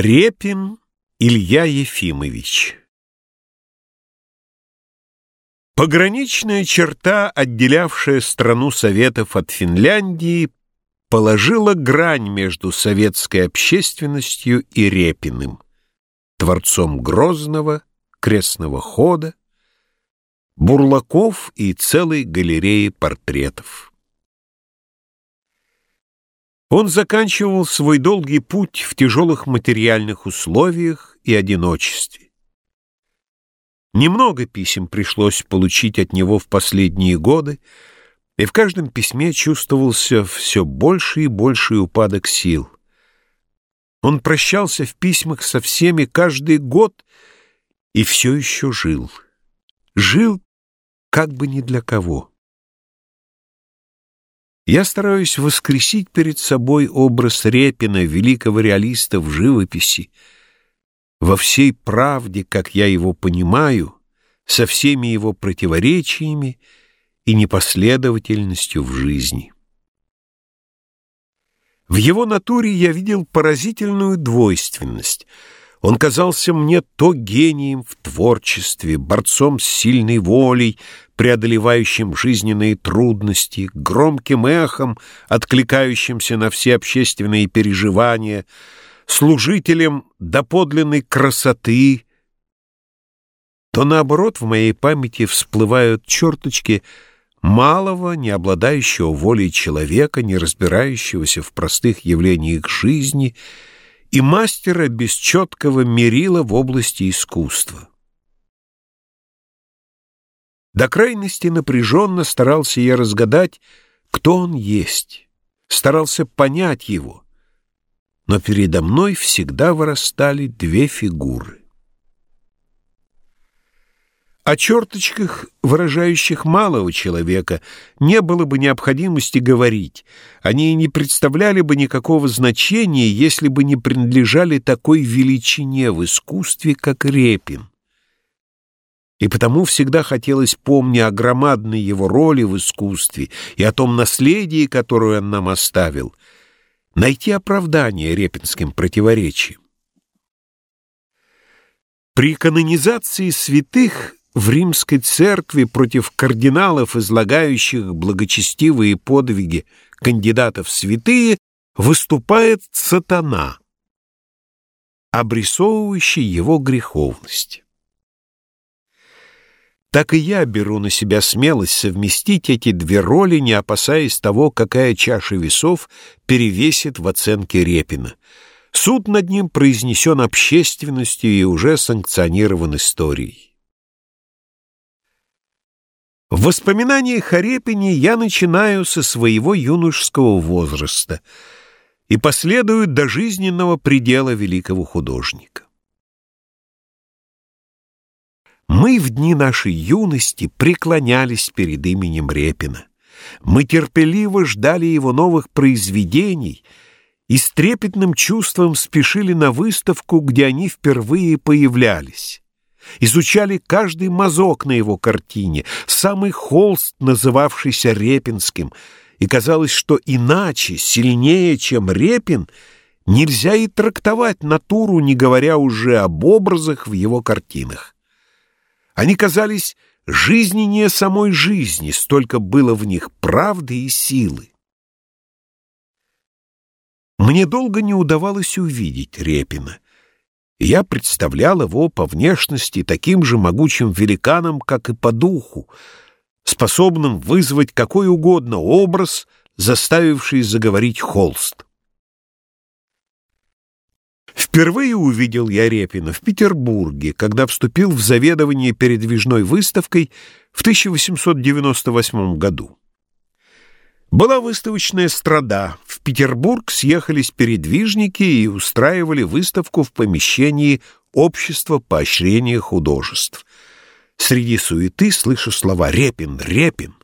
Репин Илья Ефимович Пограничная черта, отделявшая страну Советов от Финляндии, положила грань между советской общественностью и Репиным, творцом Грозного, Крестного хода, Бурлаков и целой галереи портретов. Он заканчивал свой долгий путь в тяжелых материальных условиях и одиночестве. Немного писем пришлось получить от него в последние годы, и в каждом письме чувствовался все больше и больший упадок сил. Он прощался в письмах со всеми каждый год и все еще жил. Жил как бы ни для кого. Я стараюсь воскресить перед собой образ Репина, великого реалиста в живописи, во всей правде, как я его понимаю, со всеми его противоречиями и непоследовательностью в жизни. В его натуре я видел поразительную двойственность — он казался мне то гением в творчестве, борцом с сильной волей, преодолевающим жизненные трудности, громким эхом, откликающимся на все общественные переживания, служителем доподлинной красоты, то наоборот в моей памяти всплывают черточки малого, не обладающего волей человека, не разбирающегося в простых явлениях жизни — и мастера без четкого мерила в области искусства. До крайности напряженно старался я разгадать, кто он есть, старался понять его, но передо мной всегда вырастали две фигуры. О черточках, выражающих малого человека, не было бы необходимости говорить. Они не представляли бы никакого значения, если бы не принадлежали такой величине в искусстве, как Репин. И потому всегда хотелось, помня о громадной его роли в искусстве и о том наследии, которое он нам оставил, найти оправдание репинским противоречиям. При канонизации святых в римской церкви против кардиналов, излагающих благочестивые подвиги кандидатов в святые, выступает сатана, обрисовывающий его греховность. Так и я беру на себя смелость совместить эти две роли, не опасаясь того, какая чаша весов перевесит в оценке Репина. Суд над ним произнесен общественностью и уже санкционирован историей. В воспоминаниях о Репине я начинаю со своего юношеского возраста и последую до жизненного предела великого художника. Мы в дни нашей юности преклонялись перед именем Репина. Мы терпеливо ждали его новых произведений и с трепетным чувством спешили на выставку, где они впервые появлялись изучали каждый мазок на его картине, самый холст, называвшийся Репинским, и казалось, что иначе, сильнее, чем Репин, нельзя и трактовать натуру, не говоря уже об образах в его картинах. Они казались жизненнее самой жизни, столько было в них правды и силы. Мне долго не удавалось увидеть Репина — я представлял его по внешности таким же могучим великаном, как и по духу, способным вызвать какой угодно образ, заставивший заговорить холст. Впервые увидел я Репина в Петербурге, когда вступил в заведование передвижной выставкой в 1898 году. Была выставочная страда. В Петербург съехались передвижники и устраивали выставку в помещении Общества поощрения художеств. Среди суеты слышу слова «Репин, Репин».